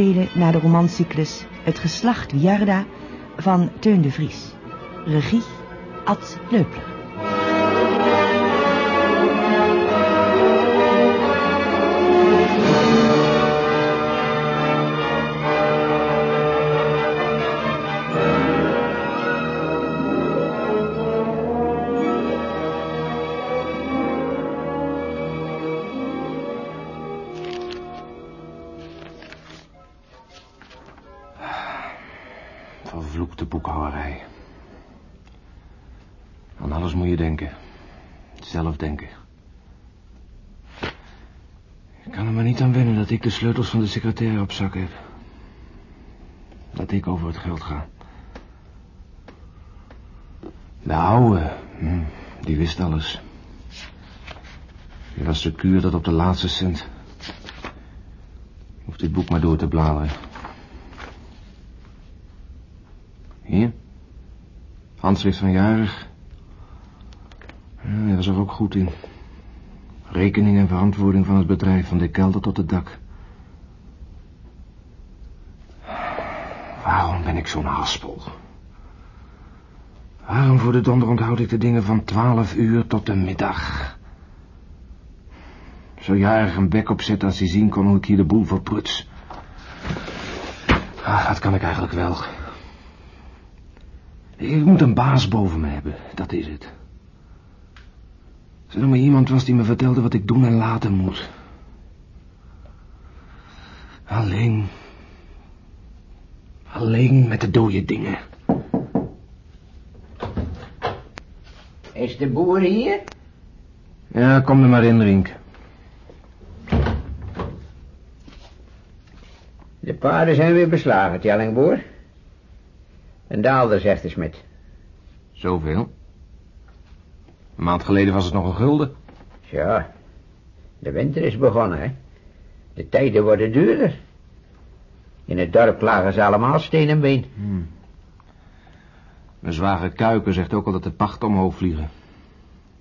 hoorspelen naar de romancyclus Het geslacht Wiarda van Teun de Vries. Regie Ad Leupler. Ik de sleutels van de secretaire op zak heb. Dat ik over het geld ga. De oude, hm, die wist alles. Die was secuur tot op de laatste cent. Hoeft dit boek maar door te bladeren. Hier. Handschrift van Jarig. Ja, hij was er ook goed in. Rekening en verantwoording van het bedrijf, van de kelder tot het dak. Waarom ben ik zo'n haspel? Waarom voor de donder onthoud ik de dingen van twaalf uur tot de middag? Zo jarig een bek opzet als hij zien kon hoe ik hier de boel verpruts. Ah, dat kan ik eigenlijk wel. Ik moet een baas boven me hebben, dat is het. Als er maar iemand was die me vertelde wat ik doen en laten moet. Alleen... Alleen met de dode dingen. Is de boer hier? Ja, kom er maar in, Rink. De paarden zijn weer beslagen, Tjellingboer. Een daalder, zegt de smid. Zoveel? Een maand geleden was het nog een gulden. Ja, de winter is begonnen, hè. De tijden worden duurder. In het dorp klagen ze allemaal steen en been. Hmm. Mijn zwager Kuiken zegt ook al dat de pacht omhoog vliegen.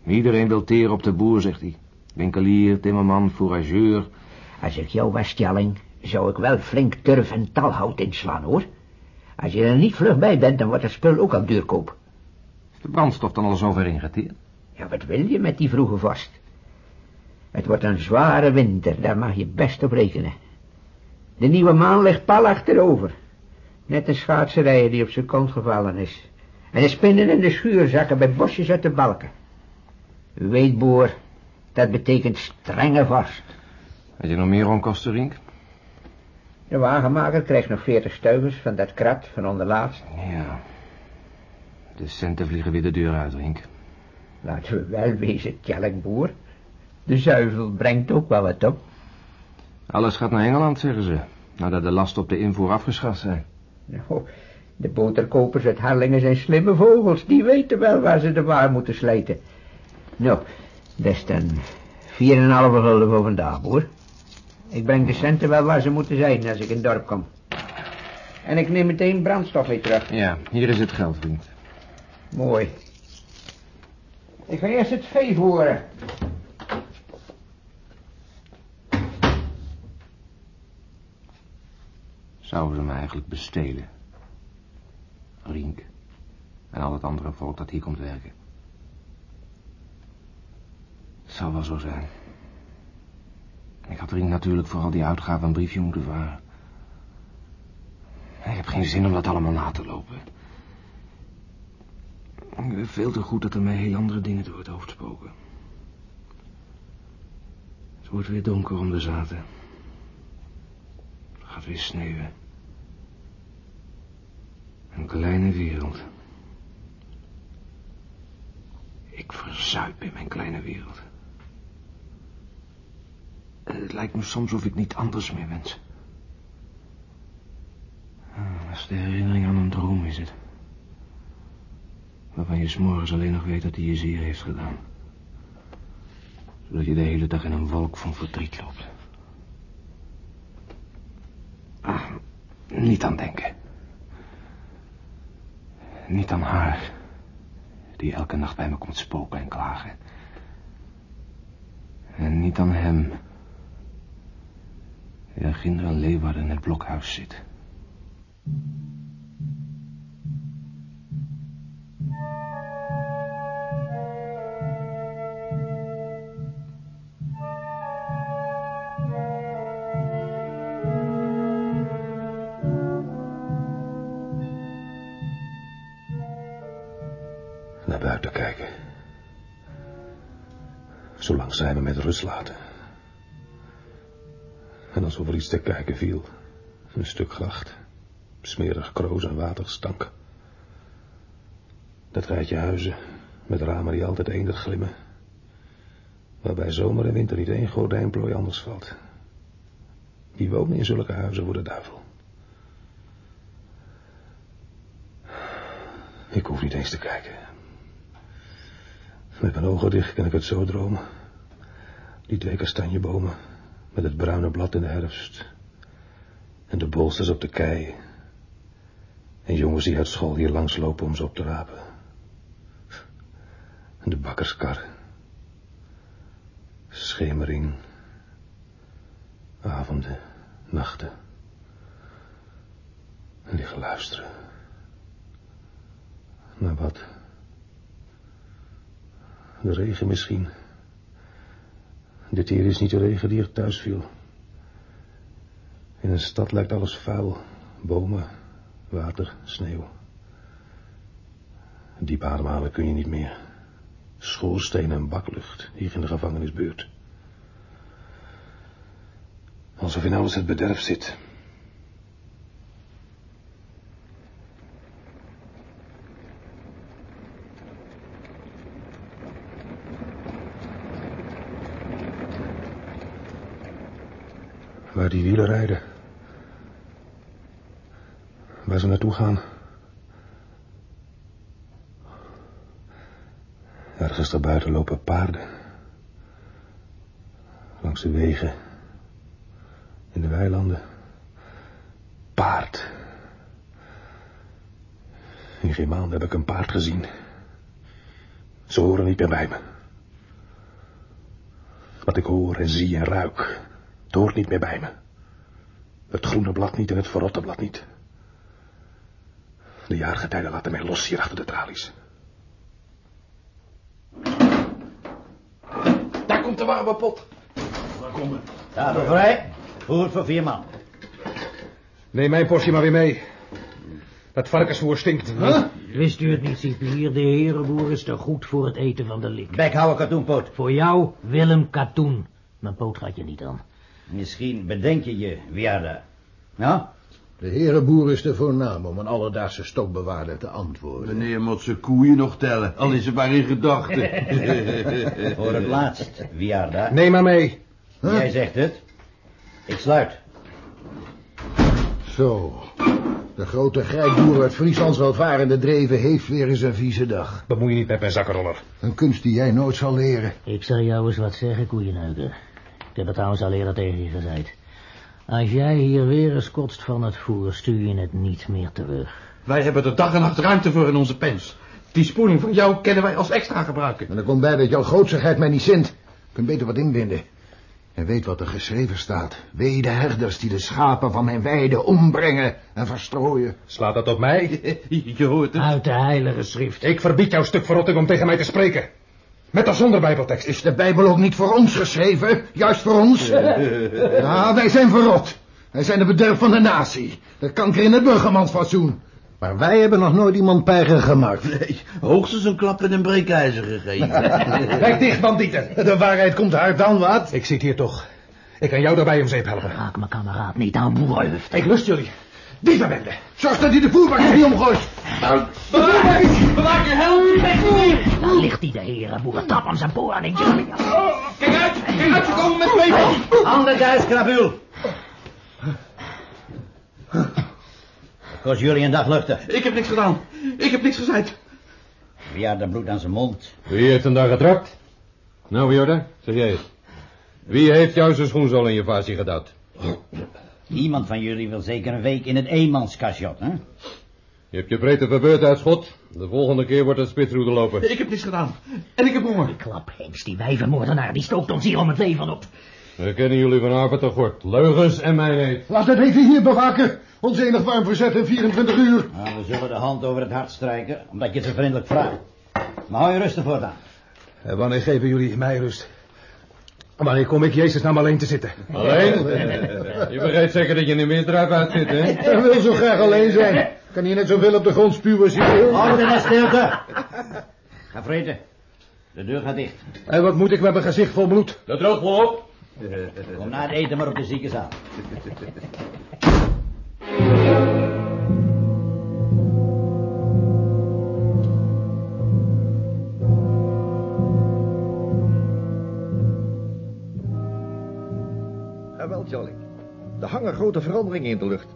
Iedereen wil teren op de boer, zegt hij. Winkelier, timmerman, fourageur. Als ik jou was, Tjalling, zou ik wel flink turf en talhout inslaan, hoor. Als je er niet vlug bij bent, dan wordt het spul ook al duurkoop. Is de brandstof dan al zover ingeteerd? Ja, wat wil je met die vroege vast? Het wordt een zware winter, daar mag je best op rekenen. De nieuwe maan ligt pal achterover. Net een schaatserijer die op zijn kont gevallen is. En de spinnen in de schuur zakken bij bosjes uit de balken. U weet, boer, dat betekent strenge vast. Heb je nog meer onkosten, Rink? De wagenmaker krijgt nog veertig stuivers van dat krat van onderlaatst. Ja. De centen vliegen weer de deur uit, Rink. Laten we wel wezen, Tjellingboer. De zuivel brengt ook wel wat op. Alles gaat naar Engeland, zeggen ze. Nadat de lasten op de invoer afgeschaft zijn. Nou, de boterkopers uit Harlingen zijn slimme vogels. Die weten wel waar ze de waar moeten slijten. Nou, best een vier en een halve gulden voor vandaag, boer. Ik breng de centen wel waar ze moeten zijn als ik in het dorp kom. En ik neem meteen brandstof mee terug. Ja, hier is het geld, vriend. Mooi. Ik ga eerst het vee voeren. Zouden ze me eigenlijk bestelen? Rink. En al het andere volk dat hier komt werken. Het zou wel zo zijn. Ik had Rink natuurlijk voor al die uitgaven een briefje moeten varen. Ik heb geen zin om dat allemaal na te lopen. Ik weet veel te goed dat er mij heel andere dingen door het hoofd spoken. Het wordt weer donker om de zaten. Weer sneeuwen. Een kleine wereld. Ik verzuip in mijn kleine wereld. Het lijkt me soms of ik niet anders meer wens. Ah, Als de herinnering aan een droom is het. Waarvan je s'morgens alleen nog weet dat hij je zeer heeft gedaan. Zodat je de hele dag in een wolk van verdriet loopt. Ah, niet aan denken. Niet aan haar. Die elke nacht bij me komt spoken en klagen. En niet aan hem. Die aan Ginder Leeuwarden in het blokhuis zit. Zolang zij me met rust laten. En alsof er iets te kijken viel. Een stuk gracht. Smerig kroos en waterstank. Dat rijtje huizen. Met ramen die altijd eender glimmen. Waarbij zomer en winter niet één gordijnplooi anders valt. Wie wonen in zulke huizen voor de duivel? Ik hoef niet eens te kijken. Met mijn ogen dicht kan ik het zo dromen. Die twee kastanjebomen met het bruine blad in de herfst. En de bolsters op de kei. En jongens die uit school hier langs lopen om ze op te rapen. En de bakkerskar. Schemering. Avonden, nachten. En liggen luisteren. Naar wat? De regen misschien. Dit hier is niet de regen die er thuis viel. In een stad lijkt alles vuil. Bomen, water, sneeuw. Diep ademhalen kun je niet meer. Schoorstenen en baklucht, hier in de gevangenisbuurt. Alsof in alles het bederf zit. Die wielen rijden. Waar ze naartoe gaan. Ergens daarbuiten lopen paarden. Langs de wegen. In de weilanden. Paard. In geen maand heb ik een paard gezien. Ze horen niet meer bij me. Wat ik hoor en zie en ruik, het hoort niet meer bij me. Het groene blad niet en het verrotte blad niet. De jaargetijden laten mij los hier achter de tralies. Daar komt de warme pot. Waar komen? Tafel vrij. Voer voor vier man. Neem mijn portie maar weer mee. Dat varkensvoer stinkt. Wist u het niet, cipier? De herenboer is te goed voor het eten van de lik. Bek houden, katoenpoot. Voor jou, Willem Katoen. Mijn poot gaat je niet aan. Misschien bedenk je je, Wiarda. Nou? De herenboer is te voornaam om een alledaagse stokbewaarder te antwoorden. Meneer moet zijn koeien nog tellen, al is het maar in gedachten. Voor het laatst, Wiarda. Neem maar mee. Jij zegt het. Ik sluit. Zo. De grote grijpboer uit Frieslands welvarende dreven heeft weer eens een vieze dag. Bemoei je niet met mijn zakkenroller. Een kunst die jij nooit zal leren. Ik zal jou eens wat zeggen, koeienneuker. Ik heb het trouwens al eerder tegen je gezegd. Als jij hier weer eens kotst van het voer, stuur je het niet meer terug. Wij hebben er dag en nacht ruimte voor in onze pens. Die spoeling van jou kunnen wij als extra gebruiken. En er komt bij dat jouw grootsigheid mij niet zint. Je kunt beter wat inbinden. En weet wat er geschreven staat. Wee de herders die de schapen van mijn weide ombrengen en verstrooien. Slaat dat op mij? Je hoort het. Uit de heilige schrift. Ik verbied jouw stuk verrotting om tegen mij te spreken. Met of zonder bijbeltekst. Is de Bijbel ook niet voor ons geschreven? Juist voor ons? Ja, wij zijn verrot. Wij zijn de bederf van de natie. De kanker in het burgermansfatsoen. Maar wij hebben nog nooit iemand pijger gemaakt. Nee, hoogstens een klap in een breekijzer gegeven. Kijk dicht, bandieten. De waarheid komt hard dan wat? Ik zit hier toch. Ik kan jou daarbij om zeep helpen. Raak mijn kameraad niet aan boerenhoofd. Ik lust jullie. Dievenbende. Zorg dat hij de voerbak niet omgooit. Bewaak je helm! Daar ligt hij, de herenboer. Trap hem zijn poren in. Kijk uit! Kijk uit, ze komen met twee! Handen thuis, krabul. Kost jullie een dag luchten. Ik heb niks gedaan. Ik heb niks gezegd. Wiarda bloed aan zijn mond. Wie heeft hem dan getrapt? Nou, Jorda, zeg jij het. Wie heeft jou zijn schoenzool in je vasie gedouwd? Niemand van jullie wil zeker een week in het eenmanskasjot, hè? Je hebt je breedte verbeurd uit schot. De volgende keer wordt het spitsroede lopen. Ik heb niets gedaan. En ik heb honger. Klap, Hens, die wijvenmoordenaar, die stookt ons hier om het leven op. We kennen jullie vanavond te gort. Leugens en mijnheid. Laat het even hier bewaken. Ons enig warm verzet in 24 uur. Nou, we zullen de hand over het hart strijken, omdat je het zo vriendelijk vraagt. Maar hou je rustig voortaan. En wanneer geven jullie mij rust? Wanneer kom ik Jezus nou maar alleen te zitten? Alleen? Je begrijpt zeker dat je in een misdrijf uit zit, hè? Hij wil zo graag alleen zijn. Kan hier net zoveel op de grond spuwen als hij wil. Orde en stilte. Ga vreten. De deur gaat dicht. En wat moet ik met mijn gezicht vol bloed? Dat droogt wel op. Kom na het eten maar op de ziekenzaal. Jolly. Er hangen grote veranderingen in de lucht.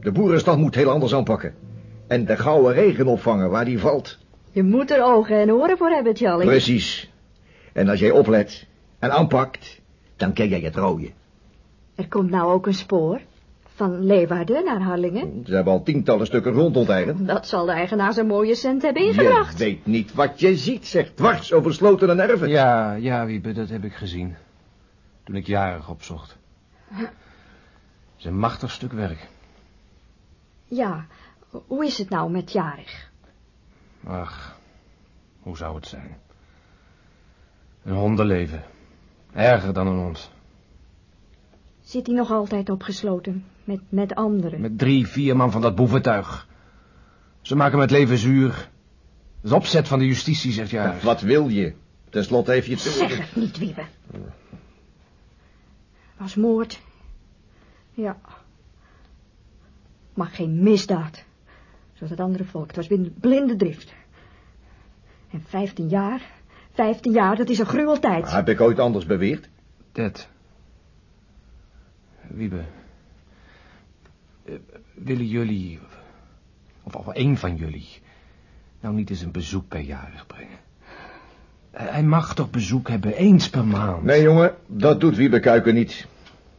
De boerenstand moet heel anders aanpakken. En de gouden regen opvangen waar die valt. Je moet er ogen en oren voor hebben, Charlie. Precies. En als jij oplet en aanpakt, dan ken jij het rooien. Er komt nou ook een spoor. Van Leeuwarden naar Harlingen. Ze hebben al tientallen stukken grond onteigend. Dat zal de eigenaar zijn mooie cent hebben Je ingebracht. weet niet wat je ziet, zeg. Dwars over sloten en nerven. Ja, ja, Wiebe, dat heb ik gezien. Toen ik jarig opzocht. Het is een machtig stuk werk. Ja, hoe is het nou met Jarig? Ach, hoe zou het zijn? Een hondenleven. Erger dan een hond. Zit hij nog altijd opgesloten? Met, met anderen? Met drie, vier man van dat boeventuig. Ze maken het leven zuur. Dat is opzet van de justitie, zegt Jarig. Wat wil je? Ten slotte heeft je het... Zeg het niet, Wiebe. Was moord. Ja. Maar geen misdaad. Zoals het andere volk. Het was blinde drift. En vijftien jaar. Vijftien jaar, dat is een gruweltijd. Heb ik ooit anders beweerd? Ted. Wiebe. eh, willen jullie, of, of een van jullie, nou niet eens een bezoek bij Jarig brengen? Hij mag toch bezoek hebben, eens per maand? Nee, jongen, dat doet Wiebe Kuiken niet.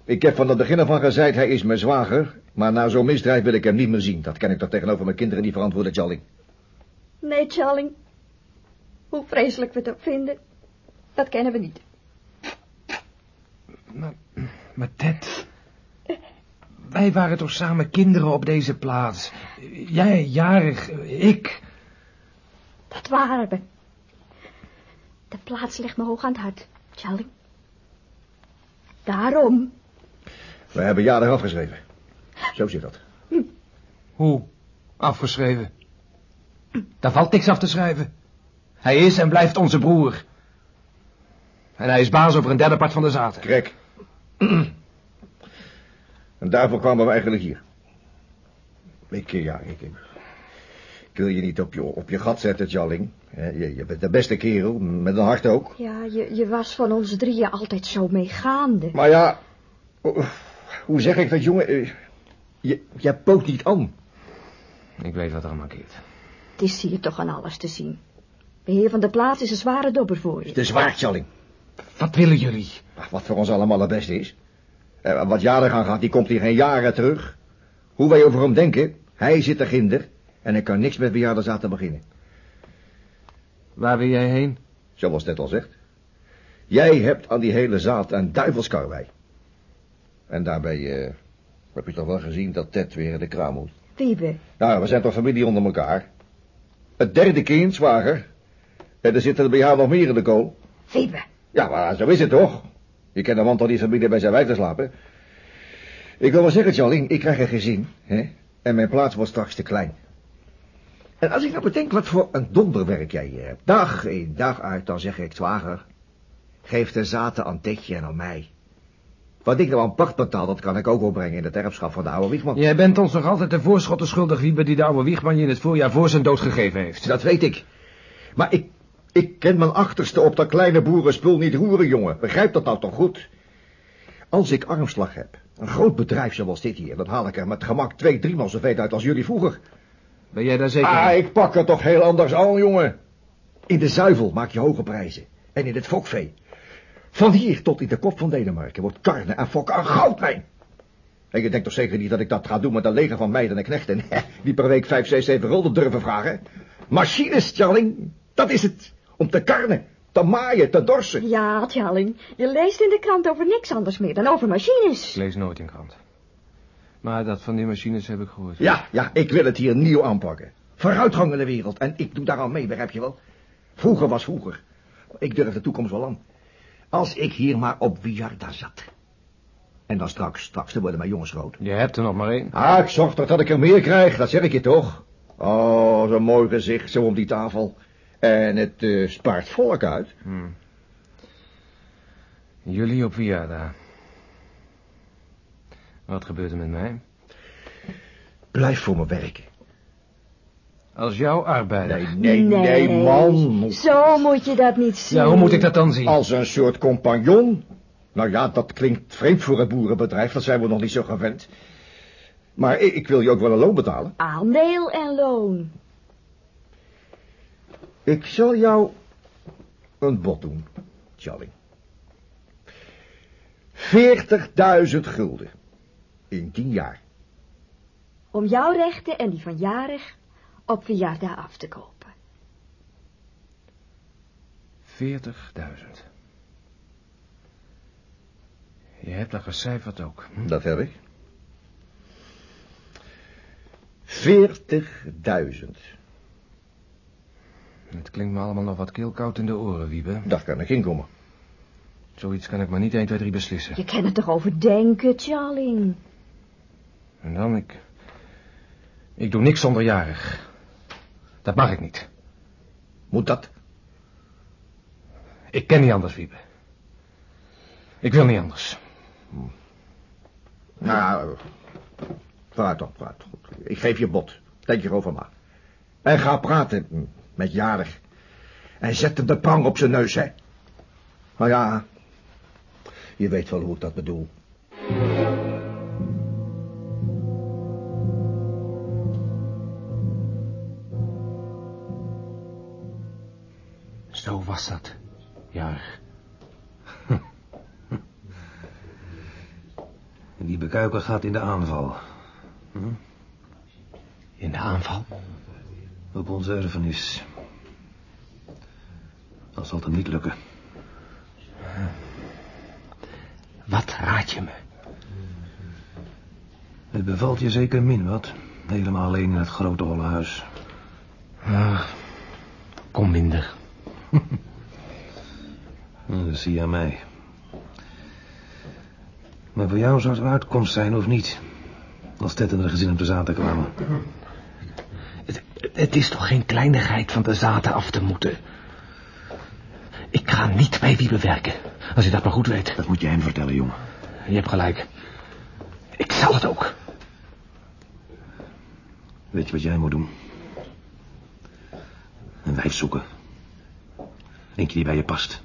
Ik heb van het begin af aan gezegd, hij is mijn zwager. Maar na zo'n misdrijf wil ik hem niet meer zien. Dat kan ik toch tegenover mijn kinderen niet verantwoorden, Jalling. Nee, Charlie. Hoe vreselijk we het ook vinden. Dat kennen we niet. Maar, maar Ted, wij waren toch samen kinderen op deze plaats? Jij, Jarig, ik. Dat waren we. De plaats ligt me hoog aan het hart, Charlie. Daarom. We hebben jarig afgeschreven. Zo zit dat. Hoe? Afgeschreven. Daar valt niks af te schrijven. Hij is en blijft onze broer. En hij is baas over een derde part van de zaten. Krek. en daarvoor kwamen we eigenlijk hier. Ik, ja, ik, ik wil je niet op je, op je gat zetten, Jalling. Je, je bent de beste kerel, met een hart ook. Ja, je, je was van ons drieën altijd zo meegaande. Maar ja, hoe zeg ik dat, jongen? Eh, Je, je poot niet aan. Ik weet wat er aan mankeert. Het is hier toch aan alles te zien. De heer van de plaats is een zware dobber voor je. De zwaard, Jalling. Wat willen jullie? Wat voor ons allemaal het beste is. Eh, wat jaren gaan gaat, die komt hier geen jaren terug. Hoe wij over hem denken, hij zit er ginder. En ik kan niks met bejaardenzaten beginnen. Waar wil jij heen? Zoals net al zegt. Jij hebt aan die hele zaad een duivelskarwei. En daarbij eh, heb je toch wel gezien dat Ted weer in de kraam moet. Wiebe, Nou, we zijn toch familie onder elkaar. Het derde kind, zwager. En er zitten er bij jou nog meer in de kool. Wiebe. Ja, maar zo is het toch? Je kent een man toch niet familie bij zijn wijf te slapen? Ik wil wel zeggen, Charlie, ik krijg een gezin, hè? En mijn plaats wordt straks te klein. En als ik nou bedenk wat voor een donderwerk jij hier hebt, dag in dag uit, dan zeg ik, zwager, geef de zaten aan Tetje en aan mij. Wat ik nou aan pacht betaal, dat kan ik ook opbrengen in het erfschap van de oude Wiegman. Jij bent ons nog altijd de voorschotten schuldig, Wiebe, die de oude Wiegman je in het voorjaar voor zijn dood gegeven heeft. Dat weet ik. Maar ik, ik ken mijn achterste op dat kleine boerenspul niet roeren, jongen. Begrijp dat nou toch goed? Als ik armslag heb, een groot bedrijf zoals dit hier, dan haal ik er met gemak twee, driemaal zoveel uit als jullie vroeger. Ben jij daar zeker Ah, van? ik pak het toch heel anders aan, jongen. In de zuivel maak je hoge prijzen. En in het fokvee. Van hier tot in de kop van Denemarken wordt karne en fokken een goudmijn. En je denkt toch zeker niet dat ik dat ga doen met een leger van meiden en knechten... die per week vijf, zes, zeven gulden durven vragen? Machines, Charling, dat is het. Om te karnen, te maaien, te dorsen. Ja, Tjalling, je leest in de krant over niks anders meer dan over machines. Ik lees nooit in krant. Maar dat van die machines heb ik gehoord. Ja, ja, ik wil het hier nieuw aanpakken. Vooruitgang in de wereld. En ik doe daar al mee, begrijp je wel? Vroeger was vroeger. Ik durf de toekomst wel aan. Als ik hier maar op Wiarda zat. En dan straks, straks, dan worden mijn jongens groot. Je hebt er nog maar één. Ah, ik zorg toch dat ik er meer krijg, dat zeg ik je toch. Oh, zo'n mooi gezicht, zo om die tafel. En het eh, spaart volk uit. Hmm. Jullie op Viada. Wat gebeurt er met mij? Blijf voor me werken. Als jouw arbeider. Nee, nee, nee, man. Zo moet je dat niet zien. Ja, hoe moet ik dat dan zien? Als een soort compagnon. Nou ja, dat klinkt vreemd voor het boerenbedrijf, dat zijn we nog niet zo gewend. Maar ik, ik wil je ook wel een loon betalen. Aandeel en loon. Ik zal jou een bod doen, Charlie. 40.000 gulden. In tien jaar. Om jouw rechten en die van Jarig op verjaardag af te kopen. 40.000. Je hebt dat gecijferd ook. Hm? Dat heb ik. 40.000. Het klinkt me allemaal nog wat keelkoud in de oren, Wiebe. Daar kan ik in komen. Zoiets kan ik maar niet 1, 2, 3 beslissen. Je kan het toch overdenken, Charling? En dan, ik... Ik doe niks zonder jarig. Dat mag ik niet. Moet dat? Ik ken niet anders, Wiebe. Ik wil niet anders. Nou, praat toch, praat. Ik geef je bod. Denk erover maar. En ga praten met Jarig. En zet hem de prang op zijn neus, hè. Nou ja, je weet wel hoe ik dat bedoel. Was dat. Jarig. En die bekuiker gaat in de aanval. Hm? In de aanval? Op onze erfenis. Dat zal het hem niet lukken. Wat raad je me? Het bevalt je zeker min wat. Helemaal alleen in het grote holle huis. Ah, kom minder. Nou, Dat zie je aan mij. Maar voor jou zou het een uitkomst zijn of niet. Als Ted en de gezin op de zaten kwamen. Het, het is toch geen kleinigheid van de zaten af te moeten. Ik ga niet bij wie bewerken, als je dat maar goed weet. Dat moet je hem vertellen, jongen. Je hebt gelijk. Ik zal het ook. Weet je wat jij moet doen? Een wijf zoeken. Eentje die bij je past.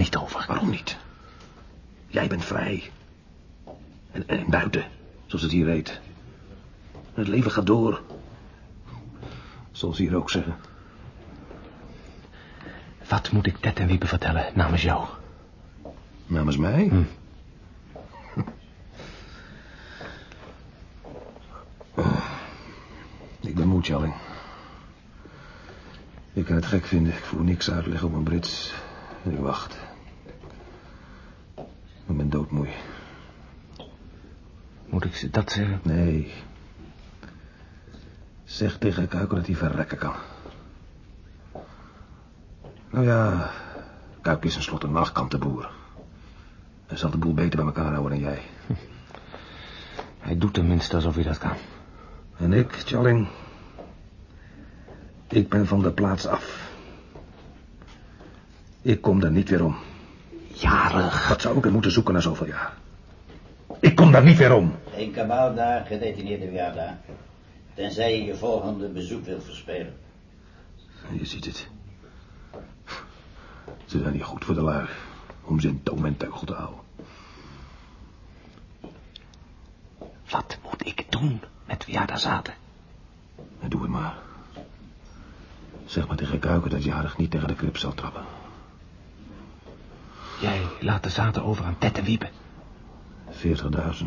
Niet over. Waarom niet? Jij bent vrij. En, en buiten, zoals het hier heet. Het leven gaat door. Zoals ze hier ook zeggen. Wat moet ik Ted en Wiebe vertellen namens jou? Namens mij? Hm. Oh, ik ben moe, Challing. Ik kan het gek vinden. Ik voel niks uitleggen op mijn Brits. Ik wacht. Ik ben doodmoe. Moet ik ze dat zeggen? Nee. Zeg tegen Kuiker dat hij verrekken kan. Nou ja, Kuik is tenslotte een nachtkantenboer. Hij zal de boel beter bij elkaar houden dan jij. Hij doet tenminste alsof hij dat kan. En ik, Challing... Ik ben van de plaats af. Ik kom daar niet weer om. Jarig. Wat zou ik er moeten zoeken na zoveel jaar? Ik kom daar niet weer om. Geen kabaal daar, gedetineerde verjaardag. Tenzij je je volgende bezoek wilt verspelen. Je ziet het. Ze zijn niet goed voor de lui. Om ze in toom en teugel te houden. Wat moet ik doen met daar zaten? Doe het maar. Zeg maar tegen Kuiken dat Jarig niet tegen de krip zal trappen. Jij laat de zaten over aan Ted en Wiebe. 40.000.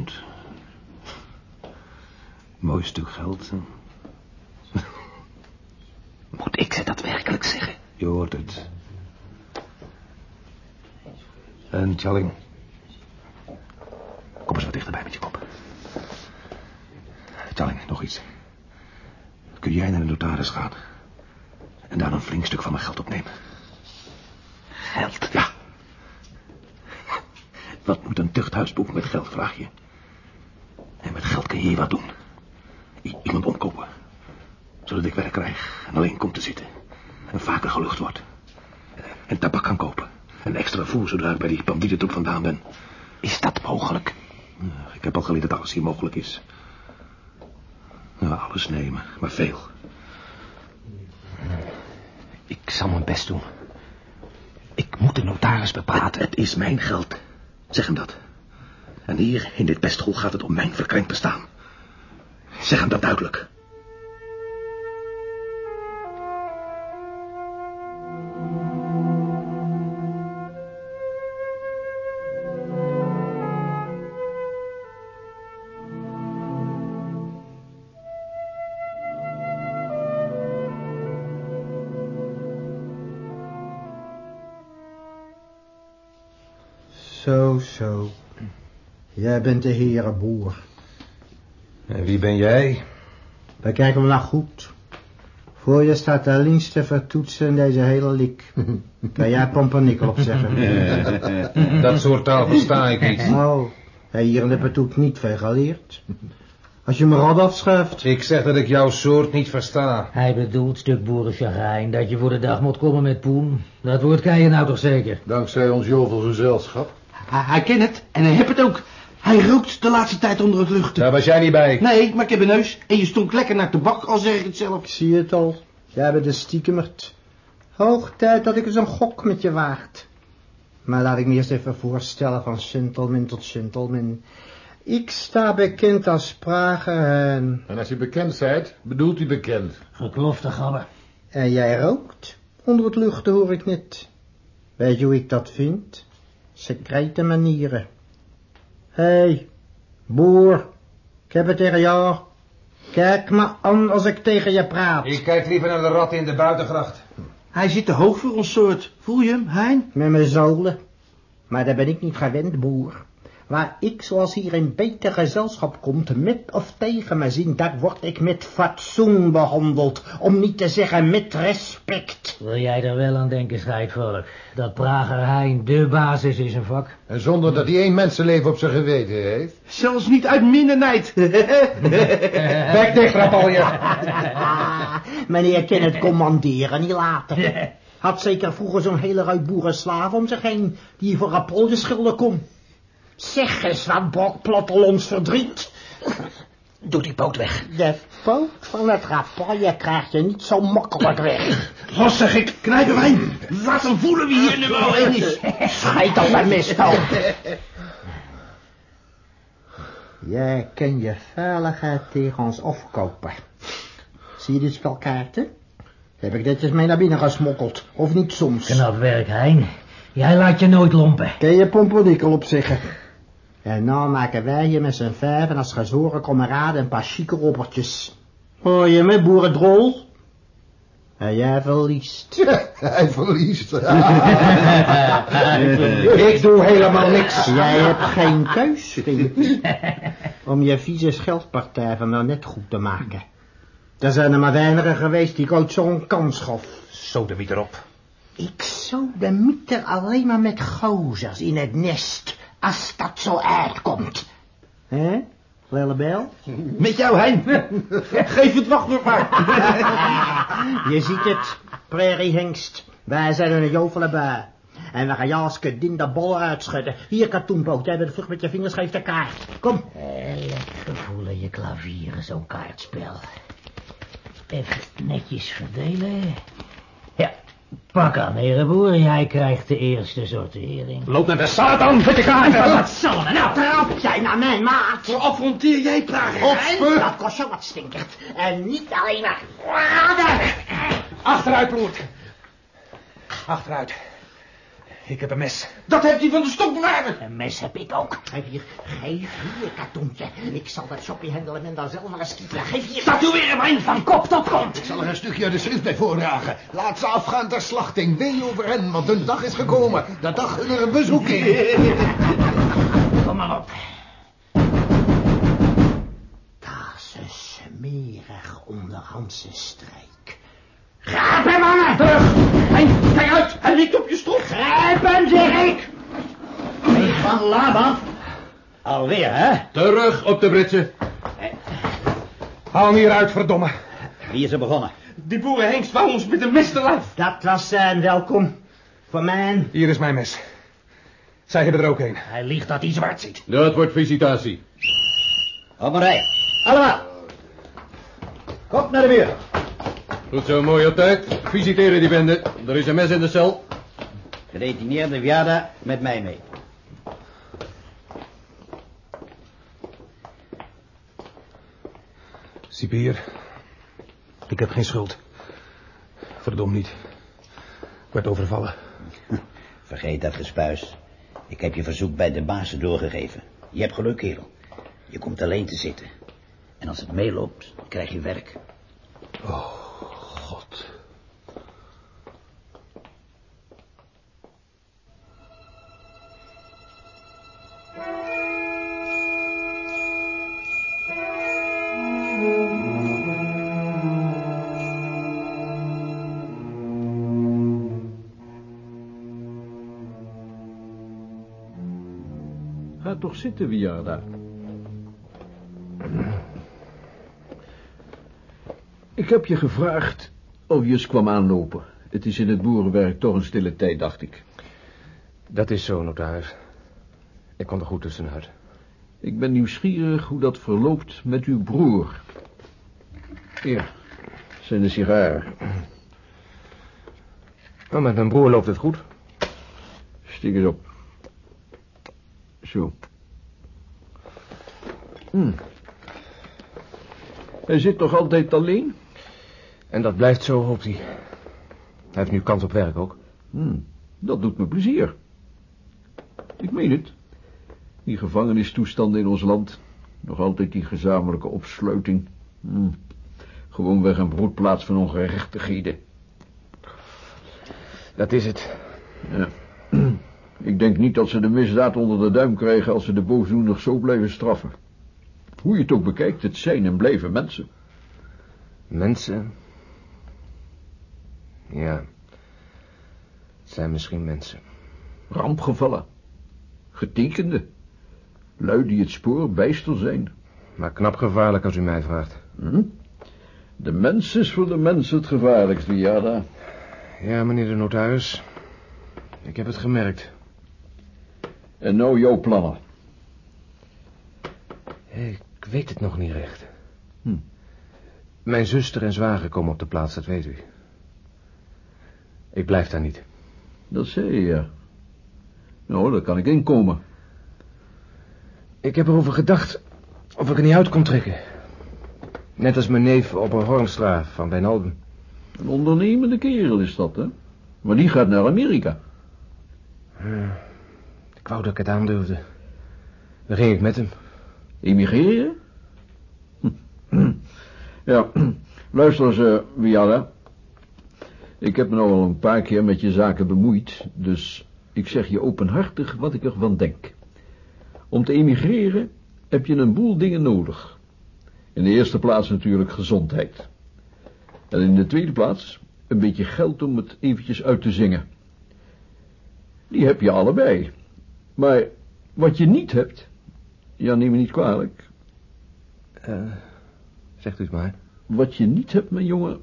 Mooi stuk geld. hè? Moet ik ze dat werkelijk zeggen? Je hoort het. En Tjalling, kom eens wat dichterbij met je kop. Tjalling, nog iets. Kun jij naar de notaris gaan en daar een flink stuk van mijn geld opnemen? Geld? Ja. Wat moet een tuchthuisboek met geld, vraag je? En met geld kun je hier wat doen. I- iemand omkopen. Zodat ik werk krijg en alleen kom te zitten. En vaker gelucht wordt. En tabak kan kopen. En extra voer zodra ik bij die bandietentroep vandaan ben. Is dat mogelijk? Ik heb al geleerd dat alles hier mogelijk is. Nou, alles nemen, maar veel. Ik zal mijn best doen. Ik moet de notaris bepraten. Het is mijn geld. Zeg hem dat. En hier, in dit pesthol, gaat het om mijn verkrenkt bestaan. Zeg hem dat duidelijk. Bent de herenboer. En wie ben jij? Bekijk hem nou goed. Voor je staat de links te vertoetsen in deze hele lik. Kan jij pompernikkel op zeggen? Dat soort taal versta ik niet. Nou, hij hier in de patoet niet veel geleerd. Als je me rad afschuift. Ik zeg dat ik jouw soort niet versta. Hij bedoelt stuk boerenchagrijn, dat je voor de dag moet komen met poen. Dat woord kan je nou toch zeker? Dankzij ons jovel gezelschap. Hij, hij kent het en hij heeft het ook. Hij rookt de laatste tijd onder het luchten. Daar was jij niet bij. Nee, maar ik heb een neus. En je stonk lekker naar tabak, al zeg ik het zelf. Ik zie het al. Jij bent een stiekemert. Hoog tijd dat ik eens een gok met je waard. Maar laat ik me eerst even voorstellen van gentleman tot gentleman. Ik sta bekend als Prager en... En als je bekend zijt, bedoelt u bekend. Geklofte gabber. En jij rookt? Onder het luchten hoor ik niet. Weet je hoe ik dat vind? Secrete manieren. Hé, hey, boer. Ik heb het tegen jou. Kijk me aan als ik tegen je praat. Ik kijk liever naar de rat in de buitengracht. Hij zit te hoog voor ons soort. Voel je hem, Hein? Met mijn zolen. Maar daar ben ik niet gewend, boer. Waar ik, zoals hier in beter gezelschap komt, met of tegen mijn zin, daar word ik met fatsoen behandeld. Om niet te zeggen met respect. Wil jij er wel aan denken, scheidvolk? Dat Prager Hein de basis is een vak. En zonder dat hij één mensenleven op zijn geweten heeft. Zelfs niet uit minnenijd. Bek dicht, rapalje. Meneer kan het commanderen niet laten. Had zeker vroeger zo'n hele ruit boerenslaaf om zich heen, die voor rapolje schulden kon. Zeg eens wat brok plattelons verdriet. Doe die poot weg. De poot van het rapolje krijg je niet zo makkelijk weg. Los zeg ik, knijpen wij. Laat hem voelen wie hier nummer 1 is. Schijt al de mist op. Jij kan je veiligheid tegen ons afkopen. Zie je die spelkaarten? Heb ik netjes mee naar binnen gesmokkeld, of niet soms? Knap werk, Hein. Jij laat je nooit lompen. Kun je pompeldikkel opzeggen? En nou maken wij hier met z'n vijven als gezoren kameraden een paar chique robbertjes. Hoor je me, boerendrol? En jij verliest. Hij verliest. Ik doe helemaal niks. Jij hebt geen keus, vriend. Om je vieze scheldpartij van nou net goed te maken. Er zijn er maar weinigen geweest die ik ooit zo'n kans gaf. Zo de erop. Ik zou de mieter alleen maar met gozers in het nest, als dat zo uitkomt. Hé, Lellebel? Met jou, Hein. Geef het wachtwoord maar. Je ziet het, prairiehengst. Wij zijn een jovele bij. En we gaan Jaske din de bol uitschudden. Hier, katoenboot, jij bent vlug met je vingers, geef de kaart. Kom. Lekker voelen je klavieren, zo'n kaartspel. Even netjes verdelen. Pak aan, herenboer. Jij krijgt de eerste sortering. Loop naar de Satan de kaarten. Wat zal er nou? Trap jij naar mijn maat? Affronteer jij Prager, Op, Hein? dat kost je wat stinkert. En niet alleen maar. Achteruit, Ploert. Achteruit. Ik heb een mes. Dat heeft hij van de stokbewaarder. Een mes heb ik ook. Geef hier, geef hier, katoentje. Ik zal dat sopje handelen en dan zelf maar eens kietelen. Geef hier. Tatoeëer hem een. Van kop tot kont. Ik zal er een stukje uit de schrift bij voordragen. Laat ze afgaan ter slachting. Wee over hen, want hun dag is gekomen. De dag hunner bezoeking. Kom maar op. Dat is een smerig onderhandse strijk. Grijp hem, mannen! Terug! Ligt op je strot. Grijp hem, zeg ik! Hey, van Laban. Alweer, hè? Terug op de Britse. Haal hem hieruit, verdomme. Wie is er begonnen? Die boerenhengst wou ons met een mes te lijf. Dat was zijn welkom. Voor mij. Hier is mijn mes. Zij hebben er ook een. Hij liegt dat hij zwart ziet. Dat wordt visitatie. Op een rij. Allemaal. Kop naar de muur. Goed zo, mooi op tijd. Visiteren die bende. Er is een mes in de cel. Gedetineerde Viada met mij mee. Cipier, ik heb geen schuld. Verdom niet. Ik werd overvallen. Vergeet dat gespuis. Ik heb je verzoek bij de bazen doorgegeven. Je hebt geluk, kerel. Je komt alleen te zitten. En als het meeloopt, krijg je werk. Oh, Zitten, Wiarda. Ik heb je gevraagd of je eens kwam aanlopen. Het is in het boerenwerk toch een stille tijd, dacht ik. Dat is zo, notaris. Ik kon er goed tussenuit. Ik ben nieuwsgierig hoe dat verloopt met uw broer. Hier, zijn de sigaren. Nou, met mijn broer loopt het goed. Stik eens op. Zo. Hm. Hij zit nog altijd alleen? En dat blijft zo, hoopt hij. Hij heeft nu kans op werk ook. Hm. Dat doet me plezier. Ik meen het. Die gevangenistoestanden in ons land. Nog altijd die gezamenlijke opsluiting. Hm. Gewoonweg een broedplaats van ongerechtigheden. Dat is het. Ja. Ik denk niet dat ze de misdaad onder de duim krijgen als ze de boosdoeners zo blijven straffen. Hoe je het ook bekijkt, het zijn en blijven mensen. Mensen? Ja. Het zijn misschien mensen. Rampgevallen. Getekende. Lui die het spoor bijster zijn. Maar knap gevaarlijk als u mij vraagt. Hm? De mens is voor de mens het gevaarlijkst, Viada. Ja, meneer de notaris. Ik heb het gemerkt. En nou jouw plannen. Ik weet het nog niet recht. Hm. Mijn zuster en zwager komen op de plaats, dat weet u. Ik blijf daar niet. Dat zei je, ja. Nou, daar kan ik inkomen. Ik heb erover gedacht of ik er niet uit kon trekken. Net als mijn neef op een Hornstra van Wijnaldum. Een ondernemende kerel is dat, hè? Maar die gaat naar Amerika. Ja, ik wou dat ik het aandurfde. Dan ging ik met hem. Emigreren? Ja, luister eens, uh. Ik heb me nou al een paar keer met je zaken bemoeid, dus ik zeg je openhartig wat ik ervan denk. Om te emigreren heb je een boel dingen nodig. In de eerste plaats natuurlijk gezondheid. En in de tweede plaats een beetje geld om het eventjes uit te zingen. Die heb je allebei. Maar wat je niet hebt, ja, neem me niet kwalijk. Uh, zegt u het maar. Wat je niet hebt, mijn jongen,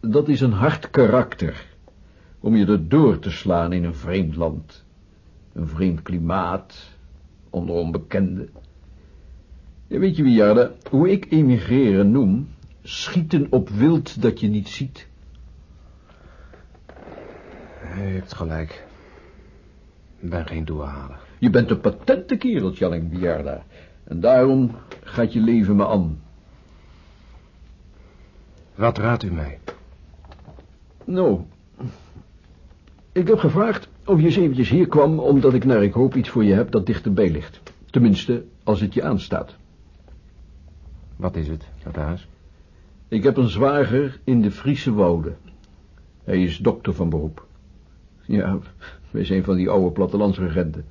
dat is een hard karakter. Om je er door te slaan in een vreemd land. Een vreemd klimaat, onder onbekenden. Ja, weet je, Wiarda, hoe ik emigreren noem, schieten op wild dat je niet ziet. U hebt gelijk. Ik ben geen doorhaler. Je bent een patente kerel, Tjalling Biarda. En daarom gaat je leven me aan. Wat raadt u mij? Nou, ik heb gevraagd of je eens eventjes hier kwam, omdat ik naar ik hoop iets voor je heb dat dichterbij ligt. Tenminste, als het je aanstaat. Wat is het, notaris? Ik heb een zwager in de Friese wouden. Hij is dokter van beroep. Ja, wij zijn van die oude plattelandsregenten.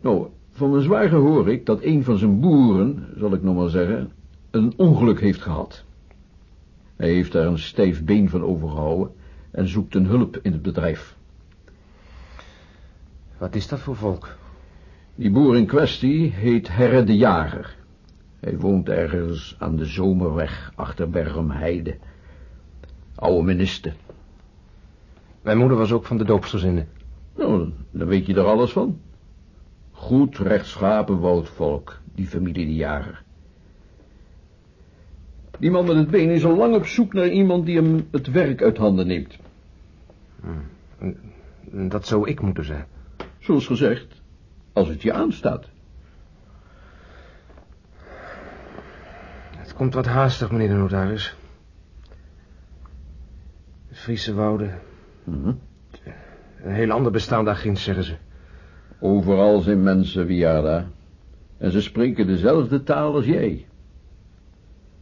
Nou, van mijn zwager hoor ik dat een van zijn boeren, zal ik nog maar zeggen, een ongeluk heeft gehad. Hij heeft daar een stijf been van overgehouden en zoekt een hulp in het bedrijf. Wat is dat voor volk? Die boer in kwestie heet Herre de Jager. Hij woont ergens aan de Zomerweg achter Bergum Heide. Oude minister. Mijn moeder was ook van de doopsgezinnen. Nou, dan weet je er alles van. Goed rechtschapen woudvolk, die familie de Jager. Die man met het been is al lang op zoek naar iemand die hem het werk uit handen neemt. Hmm. Dat zou ik moeten zijn. Zoals gezegd, als het je aanstaat. Het komt wat haastig, meneer de notaris. De Friese wouden. Mhm. Een heel ander bestaan daar ginds, zeggen ze. Overal zijn mensen, Viada. En ze spreken dezelfde taal als jij.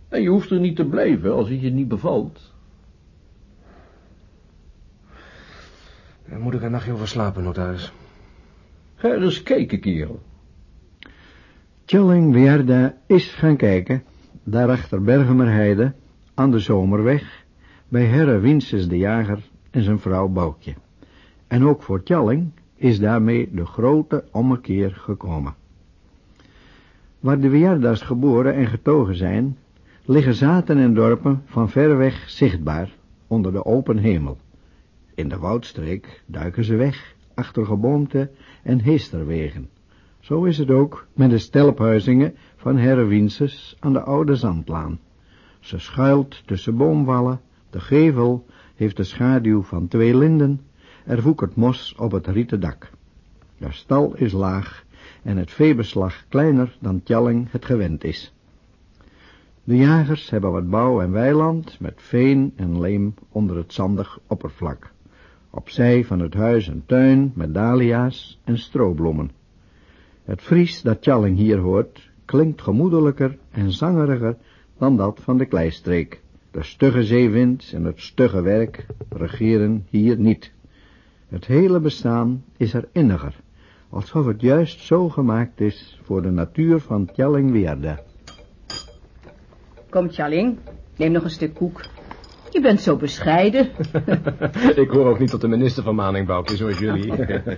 En je hoeft er niet te blijven als het je niet bevalt. Daar moet ik een nachtje over slapen, notaris. Ga er eens kijken, kerel. Tjalling Weerda is gaan kijken, daarachter Bergemerheide, aan de Zomerweg, bij herre Winses de Jager en zijn vrouw Boukje. En ook voor Tjalling is daarmee de grote ommekeer gekomen. Waar de Weerda's geboren en getogen zijn, liggen zaten en dorpen van ver weg zichtbaar onder de open hemel. In de woudstreek duiken ze weg, achter geboomte en heesterwegen. Zo is het ook met de stelphuizingen van Herre Winses aan de oude zandlaan. Ze schuilt tussen boomwallen, de gevel heeft de schaduw van twee linden, er woekert mos op het rieten dak. De stal is laag en het veebeslag kleiner dan Tjalling het gewend is. De jagers hebben wat bouw en weiland met veen en leem onder het zandig oppervlak. Opzij van het huis een tuin met dahlia's en stroobloemen. Het Fries dat Tjalling hier hoort, klinkt gemoedelijker en zangeriger dan dat van de kleistreek. De stugge zeewind en het stugge werk regeren hier niet. Het hele bestaan is er inniger, alsof het juist zo gemaakt is voor de natuur van Tjalling Weerde. Kom, Tjalling, neem nog een stuk koek. Je bent zo bescheiden. ik hoor ook niet tot de minister van Maningboukje, zoals jullie.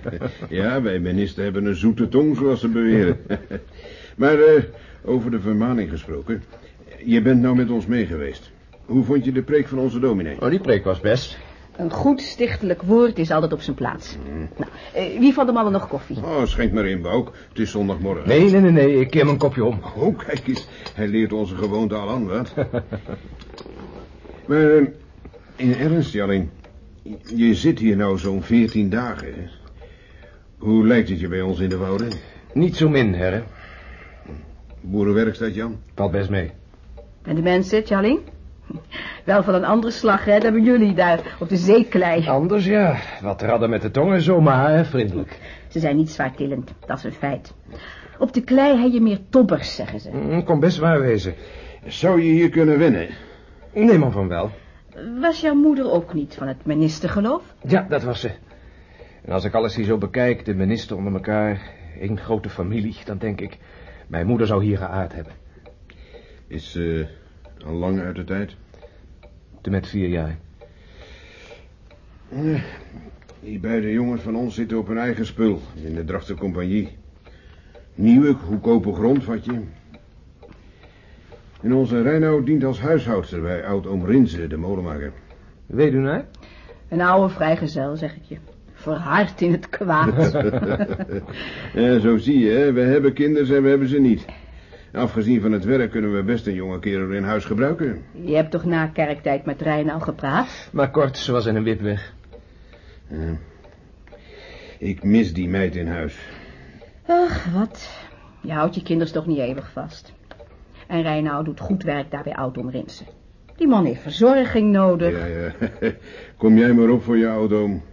ja, wij minister hebben een zoete tong, zoals ze beweren. maar uh, over de vermaning gesproken. Je bent nou met ons mee geweest. Hoe vond je de preek van onze dominee? Oh, die preek was best. Een goed stichtelijk woord is altijd op zijn plaats. Mm. Nou, uh, wie van de mannen nog koffie? Oh, schenk maar in, Bouk. Het is zondagmorgen. Nee, nee, nee, nee. Ik keer mijn kopje om. Oh, kijk eens. Hij leert onze gewoonte al aan, wat? maar, uh, in ernst, Jalling. Je zit hier nou zo'n veertien dagen. Hè? Hoe lijkt het je bij ons in de wouden? Niet zo min, herre. Boerenwerkstaat, Jan? Valt best mee. En de mensen, Tjalling? Wel van een andere slag, hè, dan bij jullie daar op de zeeklei. Anders, ja. Wat radden met de tongen zomaar, hè, vriendelijk. Ze zijn niet zwaartillend, dat is een feit. Op de klei heb je meer tobbers, zeggen ze. Mm, kon best waar wezen. Zou je hier kunnen winnen? Nee, man van wel. Was jouw moeder ook niet van het ministergeloof? Ja, dat was ze. En als ik alles hier zo bekijk, de minister onder elkaar, één grote familie, dan denk ik, mijn moeder zou hier geaard hebben. Is uh, al lang uit de tijd? Te met vier jaar. Uh, die beide jongens van ons zitten op hun eigen spul in de Drachtse Compagnie. Nieuwe, goedkope grond, vat je. En onze Reinoud dient als huishoudster bij oud-oom Rinze, de molenmaker. Weet u nou? Een oude vrijgezel, zeg ik je. Verhard in het kwaad. ja, zo zie je, hè. we hebben kinders en we hebben ze niet. Afgezien van het werk kunnen we best een jonge kerel in huis gebruiken. Je hebt toch na kerktijd met Reinoud gepraat? Maar kort, ze was in een wip weg. Ja. Ik mis die meid in huis. Ach, wat. Je houdt je kinders toch niet eeuwig vast. En Reinoud doet goed werk daar bij oud-oom Rinsen. Die man heeft verzorging nodig. Ja, ja. Kom jij maar op voor je oud-oom.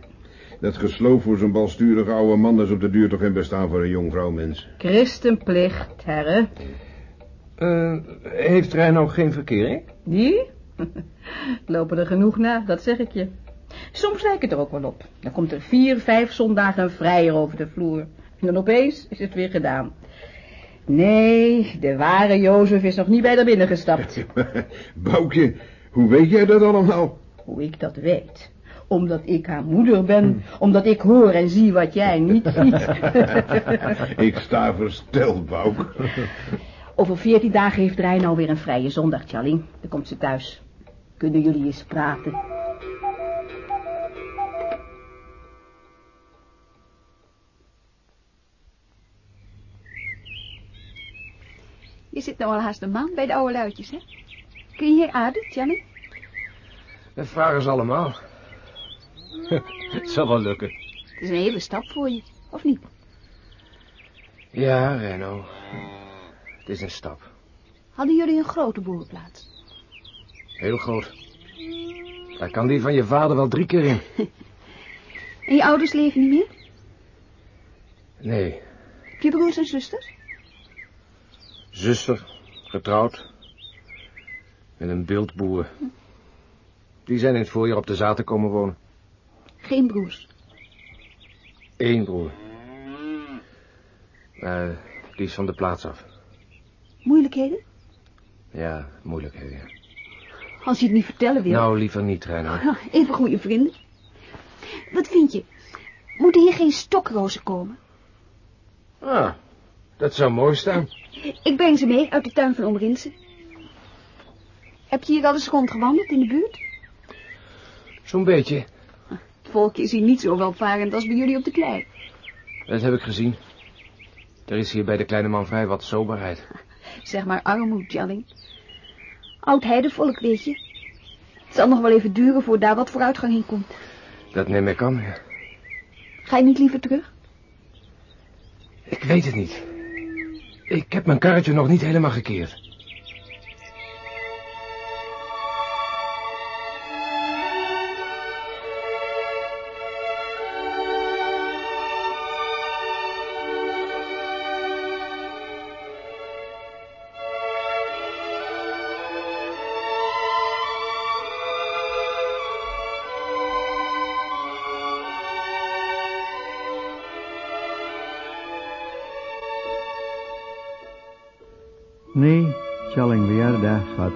Dat gesloof voor zo'n balsturige oude man, is op de duur toch geen bestaan voor een jong vrouwmens. Christenplicht, herre. Eh, heeft Reino geen verkering? Die? Lopen er genoeg na, dat zeg ik je. Soms lijkt het er ook wel op. Dan komt er vier, vijf zondagen een vrijer over de vloer. En dan opeens is het weer gedaan. Nee, de ware Jozef is nog niet bij naar binnen gestapt. Boukje, hoe weet jij dat allemaal? Hoe ik dat weet? Omdat ik haar moeder ben. Omdat ik hoor en zie wat jij niet ziet. ik sta versteld, Bouk. Over veertien dagen heeft Rijn alweer een vrije zondag, Tjalling. Dan komt ze thuis. Kunnen jullie eens praten? Je zit nou al haast een maand bij de oude luidjes, hè? Kun je hier aarden, Tjalling? Dat vragen ze allemaal. het zal wel lukken. Het is een hele stap voor je, of niet? Ja, Reno. Het is een stap. Hadden jullie een grote boerenplaats? Heel groot. Daar kan die van je vader wel drie keer in. En je ouders leven niet meer? Nee. Heb je broers en zusters? Zuster, getrouwd. Met een beeldboer. Die zijn in het voorjaar op de zaten komen wonen. Geen broers? Eén broer. Maar die is van de plaats af. Moeilijkheden? Ja, moeilijkheden. Als je het niet vertellen wil. Nou, liever niet, Reino. Even goede vrienden. Wat vind je? Moeten hier geen stokrozen komen? Ah, dat zou mooi staan. Ik breng ze mee uit de tuin van Omrinsen. Heb je hier al eens rondgewandeld in de buurt? Zo'n beetje. Het volkje is hier niet zo welvarend als bij jullie op de klei. Dat heb ik gezien. Er is hier bij de kleine man vrij wat soberheid. Zeg maar armoed, Jalling. Oud heidevolk, weet je. Het zal nog wel even duren voor daar wat vooruitgang in komt. Dat neem ik aan, ja. Ga je niet liever terug? Ik weet het niet. Ik heb mijn karretje nog niet helemaal gekeerd.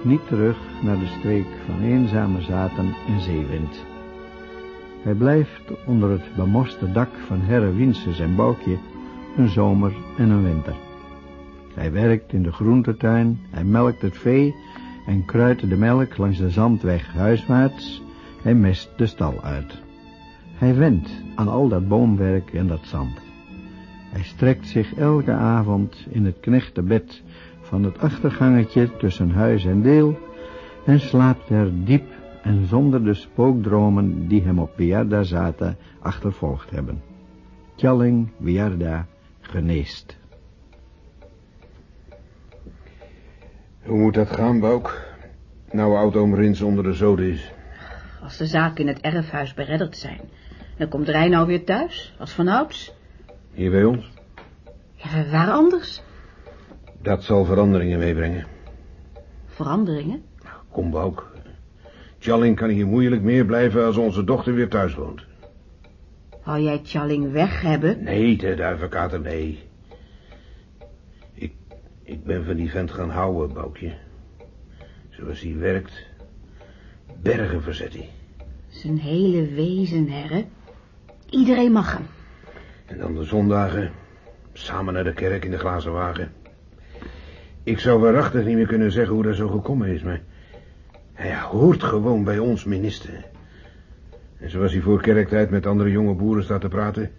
Niet terug naar de streek van eenzame zaten en zeewind. Hij blijft onder het bemoste dak van herre Winses en Boukje een zomer en een winter. Hij werkt in de groentetuin, hij melkt het vee en kruidt de melk langs de zandweg huiswaarts, hij mest de stal uit. Hij went aan al dat boomwerk en dat zand. Hij strekt zich elke avond in het knechtenbed van het achtergangetje tussen huis en deel en slaapt er diep en zonder de spookdromen die hem op Wiarda zaten achtervolgd hebben. Tjalling Wiarda geneest. Hoe moet dat gaan, Bouk? Nou oud-oom Rins onder de zoden is. Als de zaken in het erfhuis beredderd zijn, dan komt Rijn nou weer thuis, als vanouds. Hier bij ons? Ja, waar anders? Dat zal veranderingen meebrengen. Veranderingen? Kom, Bouk. Tjalling kan hier moeilijk meer blijven als onze dochter weer thuis woont. Wou jij Tjalling weg hebben? Nee, de duivenkater, nee. Ik, ik ben van die vent gaan houden, Boukje. Zoals hij werkt, bergen verzet hij. Zijn hele wezen, herre. Iedereen mag hem. En dan de zondagen, samen naar de kerk in de glazen wagen. Ik zou waarachtig niet meer kunnen zeggen hoe dat zo gekomen is, maar... Hij hoort gewoon bij ons minister. En zoals hij voor kerktijd met andere jonge boeren staat te praten...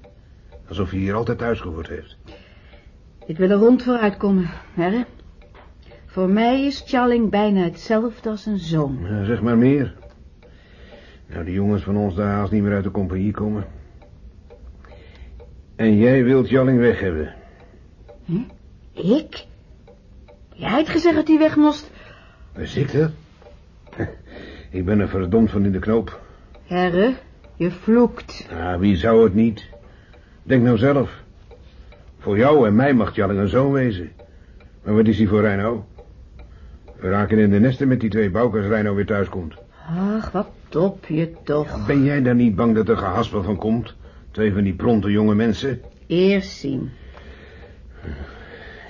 alsof hij hier altijd thuis gehoord heeft. Ik wil er rond vooruit komen, herre. Voor mij is Tjalling bijna hetzelfde als een zoon. Ja, zeg maar meer. Nou, die jongens van ons daar haast niet meer uit de compagnie komen. En jij wilt Jalling weg hebben. Hm? Ik? Jij hebt gezegd dat hij weg moest. Ik dat? Ik ben er verdomd van in de knoop. Herre, Je vloekt. Ah, wie zou het niet? Denk nou zelf. Voor jou en mij mag Jalling een zoon wezen. Maar wat is hij voor Reino? We raken in de nesten met die twee bouwkers als Reino weer thuis komt. Ach, wat top je toch. Ben jij daar niet bang dat er gehaspel van komt? Twee van die pronte jonge mensen? Eerst zien.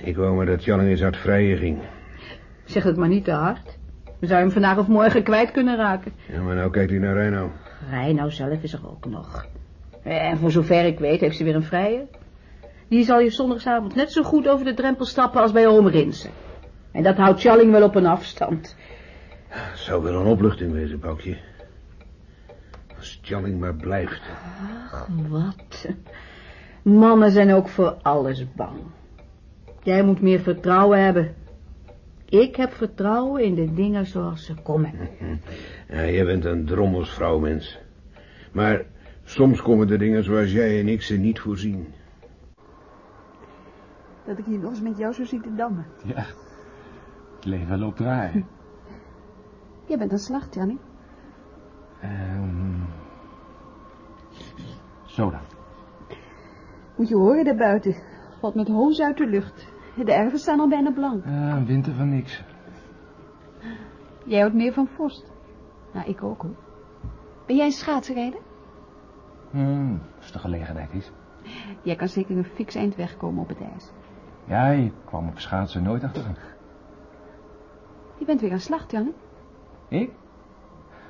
Ik wou maar dat Jalling eens uit vrijen ging. Zeg het maar niet te hard. We zouden hem vandaag of morgen kwijt kunnen raken. Ja, maar nou kijkt hij naar Reino. Reino zelf is er ook nog. En voor zover ik weet heeft ze weer een vrije. Die zal je zondagsavond net zo goed over de drempel stappen als bij oom Rinsen. En dat houdt Challing wel op een afstand. Het zou wel een opluchting wezen, Boukje. Als Jalling maar blijft. Ach, wat. Mannen zijn ook voor alles bang. Jij moet meer vertrouwen hebben. Ik heb vertrouwen in de dingen zoals ze komen. Ja, jij bent een drommelsvrouw, mens. Maar soms komen de dingen zoals jij en ik ze niet voorzien. Dat ik hier nog eens met jou zo zie te dammen. Ja, het leven loopt raar. Jij bent een slacht, Jannie. Ehm zo dan. Moet je horen daarbuiten. Valt met hoos uit de lucht. De erven staan al bijna blank. Ja, een winter van niks. Jij houdt meer van vorst. Nou, ik ook hoor. Ben jij een schaatsrijder? Hmm, als de gelegenheid is. Jij kan zeker een fix eind wegkomen op het ijs. Ja, ik kwam op schaatsen nooit achteraan. Je bent weer aan slacht, Janne. Ik?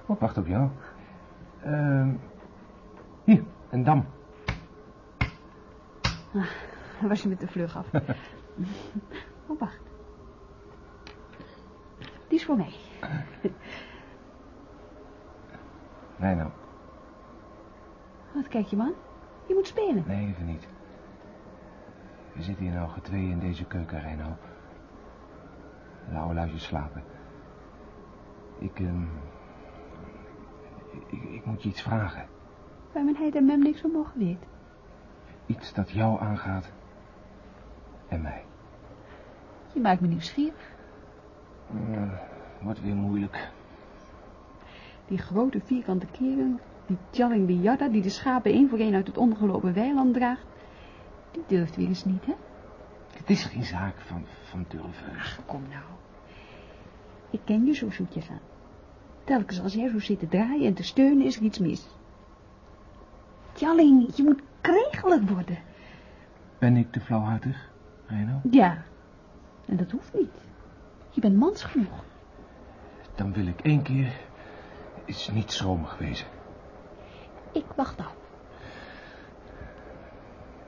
Oh, wacht op jou. Ehm hier, een dam. Ah, dan was je met de vlug af. oh, wacht. Die is voor mij. Nee, nou. Wat kijk je, man? Je moet spelen. Nee, even niet. We zitten hier nou getweeën in deze keuken, Reino. De oude slapen. Ik, ehm... Ik, ik moet je iets vragen. Waar men hij en mem niks van mogen weten. Iets dat jou aangaat. En mij. Je maakt me nieuwsgierig. Uh, wordt weer moeilijk. Die grote vierkante kerel, die Tjalling de Jadda, die de schapen één voor één uit het ondergelopen weiland draagt, die durft weer eens niet, hè? Het is geen zaak van, van durven. Ach, kom nou. Ik ken je zo zoetjes aan. Telkens als jij zo zit te draaien en te steunen, is er iets mis. Tjalling, je moet kregelijk worden. Ben ik te flauwhartig, Ja, en dat hoeft niet. Je bent mans genoeg. Dan wil ik één keer eens niet schromig wezen. Ik wacht af.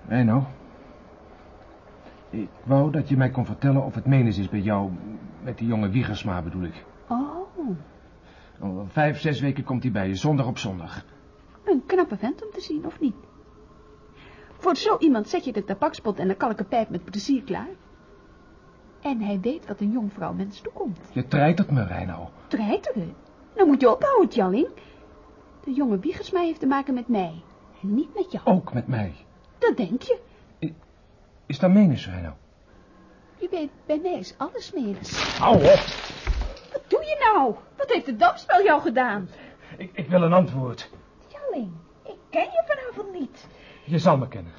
Reino, ik wou dat je mij kon vertellen of het menens is bij jou, met die jonge Wiegersma bedoel ik. Oh. Al vijf, zes weken komt hij bij je, zondag op zondag. Een knappe vent om te zien, of niet? Voor zo iemand zet je de tabakspot en de kalkenpijp met plezier klaar. En hij weet wat een jongvrouw mens toekomt. Je treitert me, Reino. Treiteren? Nou moet je ophouden, Tjalling. De jonge Wiegersma heeft te maken met mij. En niet met jou. Ook met mij. Dat denk je. I is dat menens, Reino? Je weet, bij mij is alles menens. Hou op. Wat doe je nou? Wat heeft het damspel jou gedaan? Ik, ik wil een antwoord. Tjalling, ik ken je vanavond niet. Je zal me kennen.